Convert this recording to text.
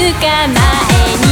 えに